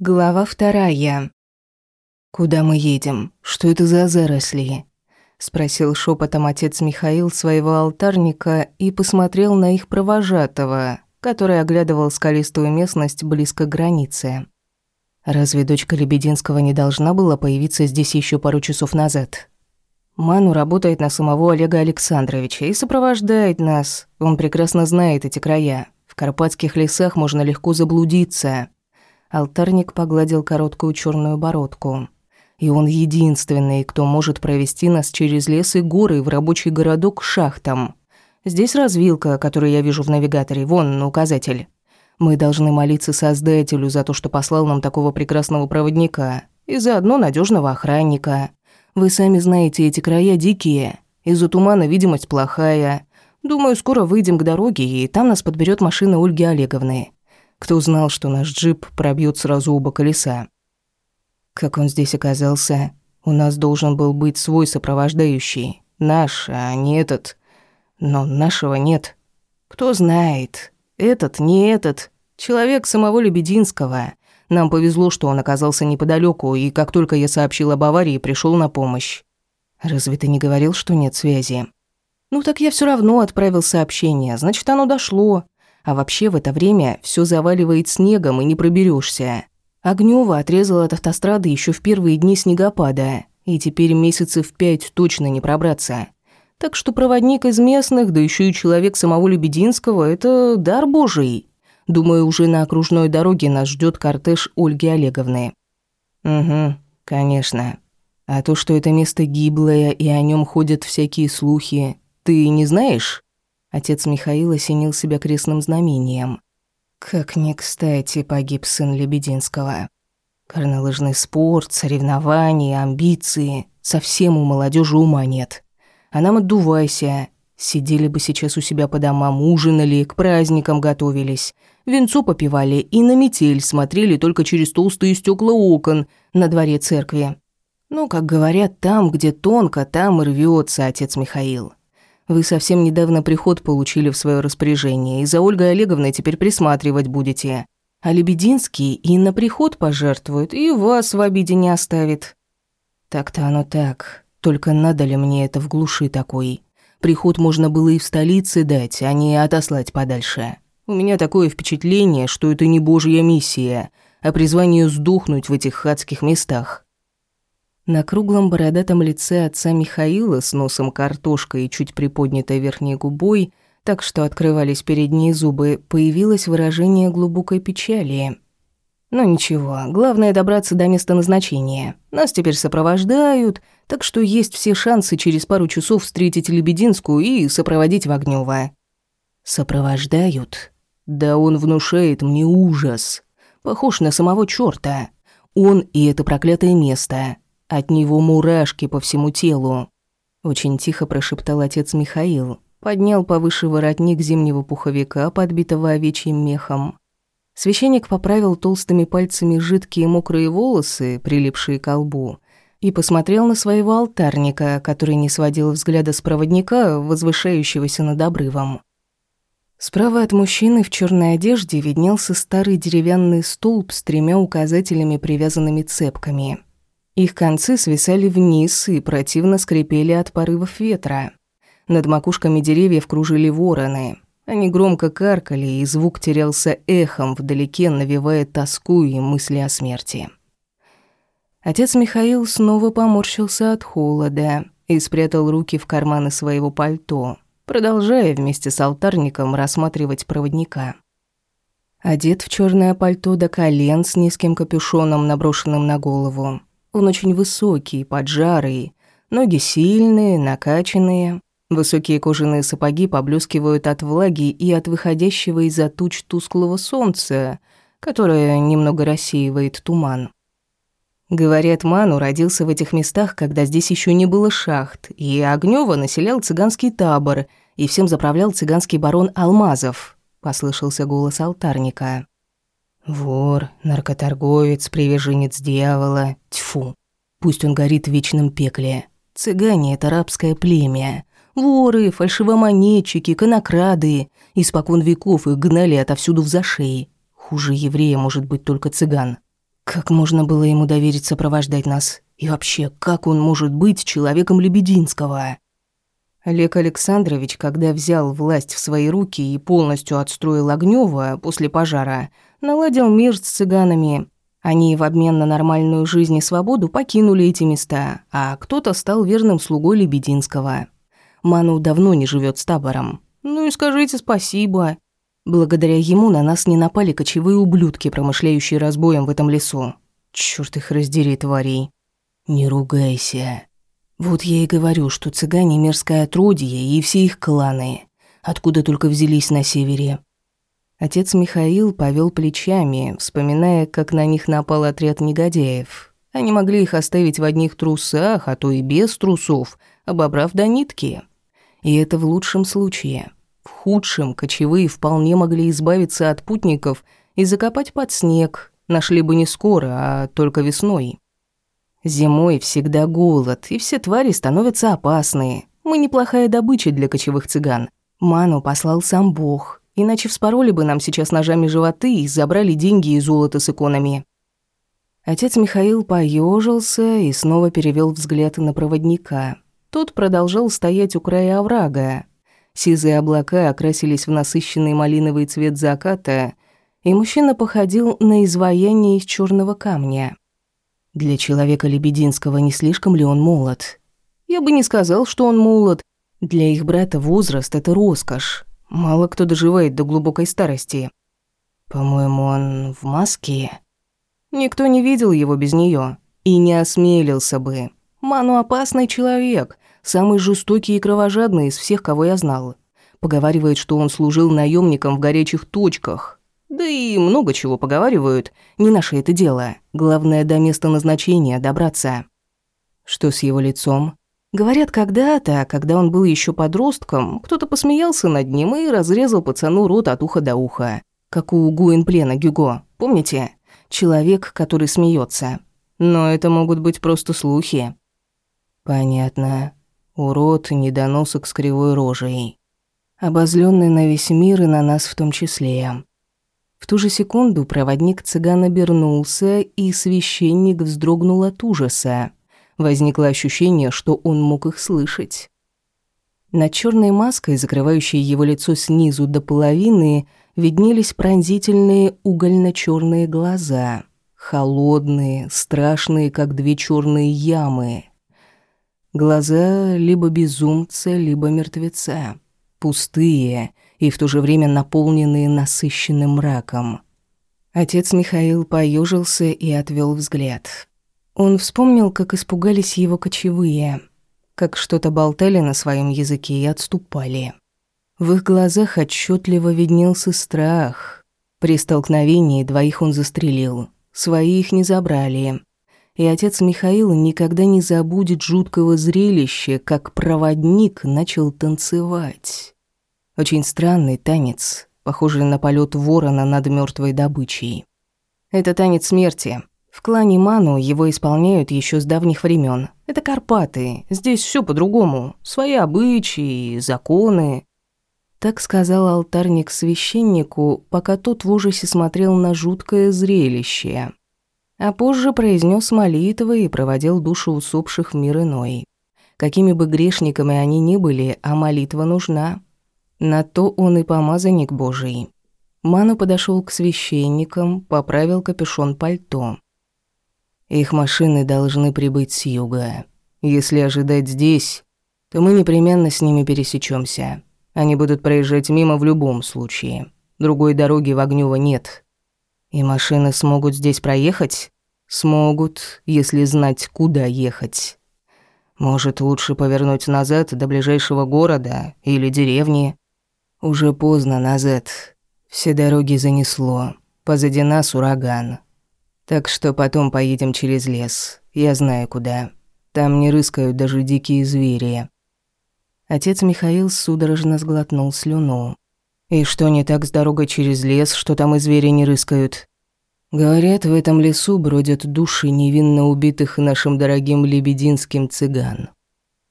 Глава вторая. «Куда мы едем? Что это за заросли?» Спросил шепотом отец Михаил своего алтарника и посмотрел на их провожатого, который оглядывал скалистую местность близко к границе. Разве дочка Лебединского не должна была появиться здесь еще пару часов назад? Ману работает на самого Олега Александровича и сопровождает нас. Он прекрасно знает эти края. В карпатских лесах можно легко заблудиться. Алтарник погладил короткую черную бородку. И он единственный, кто может провести нас через лес и горы в рабочий городок к шахтам. Здесь развилка, которую я вижу в навигаторе, вон, на указатель. Мы должны молиться Создателю за то, что послал нам такого прекрасного проводника, и заодно надежного охранника. Вы сами знаете, эти края дикие. Из-за тумана видимость плохая. Думаю, скоро выйдем к дороге, и там нас подберет машина Ольги Олеговны. Кто знал, что наш джип пробьет сразу оба колеса? Как он здесь оказался? У нас должен был быть свой сопровождающий. Наш, а не этот. Но нашего нет. Кто знает. Этот, не этот. Человек самого Лебединского. Нам повезло, что он оказался неподалеку, и как только я сообщил об аварии, пришел на помощь. Разве ты не говорил, что нет связи? Ну так я все равно отправил сообщение, значит, оно дошло. А вообще в это время все заваливает снегом и не проберешься. Огнёва отрезал от автострады еще в первые дни снегопада, и теперь месяцев пять точно не пробраться. Так что проводник из местных, да еще и человек самого Лебединского – это дар божий. Думаю, уже на окружной дороге нас ждет кортеж Ольги Олеговны. Угу, конечно. А то, что это место гиблое и о нем ходят всякие слухи, ты не знаешь? Отец Михаила осенил себя крестным знамением. Как не кстати погиб сын Лебединского. Горнолыжный спорт, соревнования, амбиции. Совсем у молодежи ума нет. А нам отдувайся. Сидели бы сейчас у себя по домам, ужинали, к праздникам готовились. Венцо попивали и на метель смотрели только через толстые стекла окон на дворе церкви. Ну, как говорят, там, где тонко, там и рвется отец Михаил. Вы совсем недавно приход получили в свое распоряжение, и за Ольгой Олеговной теперь присматривать будете. А Лебединский и на приход пожертвует, и вас в обиде не оставит. Так-то оно так. Только надо ли мне это в глуши такой? Приход можно было и в столице дать, а не отослать подальше. У меня такое впечатление, что это не божья миссия, а призвание сдохнуть в этих хатских местах. На круглом бородатом лице отца Михаила с носом картошкой и чуть приподнятой верхней губой, так что открывались передние зубы, появилось выражение глубокой печали. «Ну ничего, главное добраться до места назначения. Нас теперь сопровождают, так что есть все шансы через пару часов встретить Лебединскую и сопроводить Вогнёва». «Сопровождают? Да он внушает мне ужас. Похож на самого чёрта. Он и это проклятое место. От него мурашки по всему телу. Очень тихо прошептал отец Михаил. Поднял повыше воротник зимнего пуховика, подбитого овечьим мехом. Священник поправил толстыми пальцами жидкие мокрые волосы, прилипшие к лбу, и посмотрел на своего алтарника, который не сводил взгляда с проводника, возвышающегося над обрывом. Справа от мужчины в черной одежде виднелся старый деревянный столб с тремя указателями, привязанными цепками. Их концы свисали вниз и противно скрипели от порывов ветра. Над макушками деревьев кружили вороны. Они громко каркали, и звук терялся эхом вдалеке, навевая тоску и мысли о смерти. Отец Михаил снова поморщился от холода и спрятал руки в карманы своего пальто, продолжая вместе с алтарником рассматривать проводника. Одет в черное пальто до колен с низким капюшоном, наброшенным на голову, он очень высокий, поджарый, ноги сильные, накачанные. Высокие кожаные сапоги поблескивают от влаги и от выходящего из-за туч тусклого солнца, которое немного рассеивает туман. Говорят, Ману родился в этих местах, когда здесь еще не было шахт, и Огнёва населял цыганский табор, и всем заправлял цыганский барон Алмазов, послышался голос алтарника. Вор, наркоторговец, приверженец дьявола. Тьфу. Пусть он горит в вечном пекле. Цыгане — это рабское племя. Воры, фальшивомонетчики, конокрады. Испокон веков их гнали отовсюду в зашей. Хуже еврея может быть только цыган. Как можно было ему доверить сопровождать нас? И вообще, как он может быть человеком Лебединского? Олег Александрович, когда взял власть в свои руки и полностью отстроил Огнёва после пожара, наладил мир с цыганами. Они в обмен на нормальную жизнь и свободу покинули эти места, а кто-то стал верным слугой Лебединского. Ману давно не живет с табором. Ну и скажите спасибо. Благодаря ему на нас не напали кочевые ублюдки, промышляющие разбоем в этом лесу. Чёрт их раздери, тварей. Не ругайся. Вот я и говорю, что цыгане мерзкое отродье и все их кланы. Откуда только взялись на севере. Отец Михаил повел плечами, вспоминая, как на них напал отряд негодяев. Они могли их оставить в одних трусах, а то и без трусов, обобрав до нитки. И это в лучшем случае. В худшем кочевые вполне могли избавиться от путников и закопать под снег. Нашли бы не скоро, а только весной. Зимой всегда голод, и все твари становятся опасные. Мы неплохая добыча для кочевых цыган. Ману послал сам Бог, иначе вспороли бы нам сейчас ножами животы и забрали деньги и золото с иконами. Отец Михаил поежился и снова перевел взгляд на проводника. Тот продолжал стоять у края оврага. Сизые облака окрасились в насыщенный малиновый цвет заката, и мужчина походил на изваяние из черного камня. Для человека Лебединского не слишком ли он молод? Я бы не сказал, что он молод. Для их брата возраст — это роскошь. Мало кто доживает до глубокой старости. По-моему, он в маске. Никто не видел его без нее и не осмелился бы. Ману опасный человек, самый жестокий и кровожадный из всех, кого я знал. Поговаривает, что он служил наемником в горячих точках. Да и много чего поговаривают. Не наше это дело. Главное, до места назначения добраться. Что с его лицом? Говорят, когда-то, когда он был еще подростком, кто-то посмеялся над ним и разрезал пацану рот от уха до уха. Как у Гуинплена Гюго, помните? Человек, который смеется. Но это могут быть просто слухи. Понятно. Урод, недоносок с кривой рожей. Обозленный на весь мир и на нас в том числе. В ту же секунду проводник цыган обернулся, и священник вздрогнул от ужаса. Возникло ощущение, что он мог их слышать. Над черной маской, закрывающей его лицо снизу до половины, виднелись пронзительные угольно черные глаза. Холодные, страшные, как две черные ямы. Глаза либо безумца, либо мертвеца. Пустые и в то же время наполненные насыщенным мраком. Отец Михаил поежился и отвел взгляд. Он вспомнил, как испугались его кочевые, как что-то болтали на своем языке и отступали. В их глазах отчетливо виднелся страх. При столкновении двоих он застрелил, своих не забрали и отец Михаил никогда не забудет жуткого зрелища, как проводник начал танцевать. Очень странный танец, похожий на полет ворона над мертвой добычей. Это танец смерти. В клане Ману его исполняют еще с давних времен. Это Карпаты. Здесь все по-другому. Свои обычаи, законы. Так сказал алтарник священнику, пока тот в ужасе смотрел на жуткое зрелище а позже произнес молитвы и проводил души усопших в мир иной. Какими бы грешниками они ни были, а молитва нужна. На то он и помазанник Божий. Ману подошел к священникам, поправил капюшон пальто. Их машины должны прибыть с юга. Если ожидать здесь, то мы непременно с ними пересечемся. Они будут проезжать мимо в любом случае. Другой дороги в Огнёво нет. И машины смогут здесь проехать? Смогут, если знать, куда ехать. Может, лучше повернуть назад до ближайшего города или деревни? Уже поздно назад. Все дороги занесло. Позади нас ураган. Так что потом поедем через лес. Я знаю куда. Там не рыскают даже дикие звери. Отец Михаил судорожно сглотнул слюну. И что не так с дорогой через лес, что там и звери не рыскают? Говорят, в этом лесу бродят души невинно убитых нашим дорогим лебединским цыган.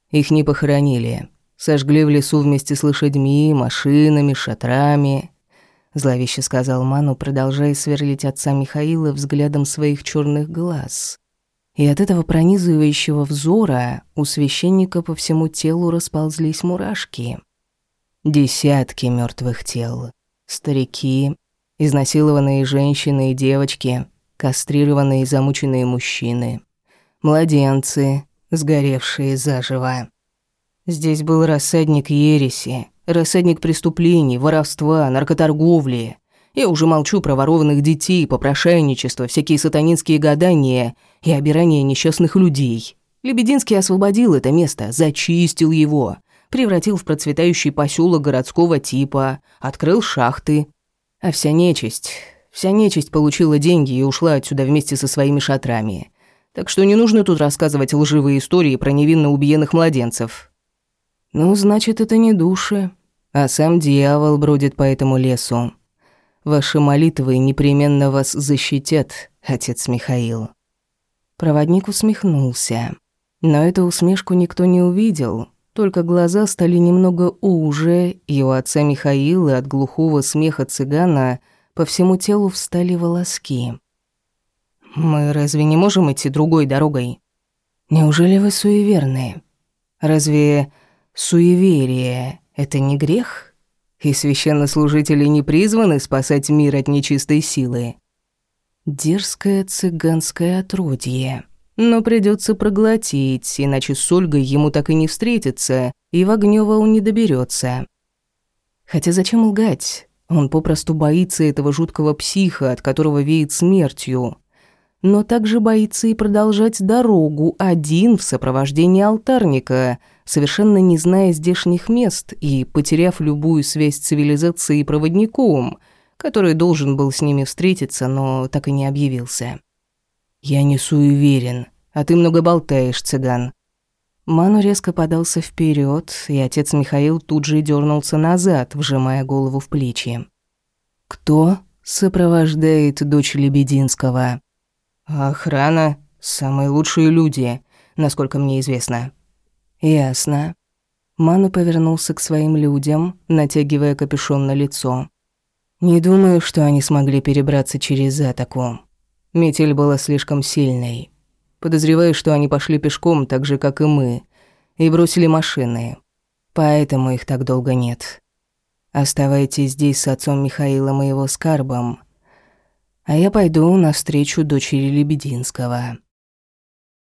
Их не похоронили. Сожгли в лесу вместе с лошадьми, машинами, шатрами. Зловеще сказал Ману, продолжая сверлить отца Михаила взглядом своих черных глаз. И от этого пронизывающего взора у священника по всему телу расползлись мурашки. Десятки мертвых тел. Старики, изнасилованные женщины и девочки, кастрированные и замученные мужчины, младенцы, сгоревшие заживо. Здесь был рассадник ереси, рассадник преступлений, воровства, наркоторговли. Я уже молчу про ворованных детей, попрошайничество, всякие сатанинские гадания и обирание несчастных людей. Лебединский освободил это место, зачистил его, превратил в процветающий поселок городского типа, открыл шахты. А вся нечисть, вся нечисть получила деньги и ушла отсюда вместе со своими шатрами. Так что не нужно тут рассказывать лживые истории про невинно убиенных младенцев. Ну, значит, это не души, а сам дьявол бродит по этому лесу. Ваши молитвы непременно вас защитят, отец Михаил. Проводник усмехнулся. Но эту усмешку никто не увидел, только глаза стали немного уже, и у отца Михаила от глухого смеха цыгана по всему телу встали волоски. «Мы разве не можем идти другой дорогой? Неужели вы суеверны? Разве суеверие — это не грех? И священнослужители не призваны спасать мир от нечистой силы?» Дерзкое цыганское отродье. Но придется проглотить, иначе с Ольгой ему так и не встретиться, и в Огнёво он не доберется. Хотя зачем лгать? Он попросту боится этого жуткого психа, от которого веет смертью. Но также боится и продолжать дорогу один в сопровождении алтарника, совершенно не зная здешних мест и потеряв любую связь с цивилизацией и проводником, который должен был с ними встретиться, но так и не объявился. «Я не суеверен, а ты много болтаешь, цыган». Ману резко подался вперед, и отец Михаил тут же дернулся назад, вжимая голову в плечи. «Кто сопровождает дочь Лебединского?» «Охрана. Самые лучшие люди, насколько мне известно». «Ясно». Ману повернулся к своим людям, натягивая капюшон на лицо. «Не думаю, что они смогли перебраться через Затоку. Метель была слишком сильной. Подозреваю, что они пошли пешком, так же, как и мы, и бросили машины. Поэтому их так долго нет. Оставайтесь здесь с отцом Михаилом и его скарбом, а я пойду навстречу дочери Лебединского».